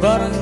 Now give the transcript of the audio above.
bareng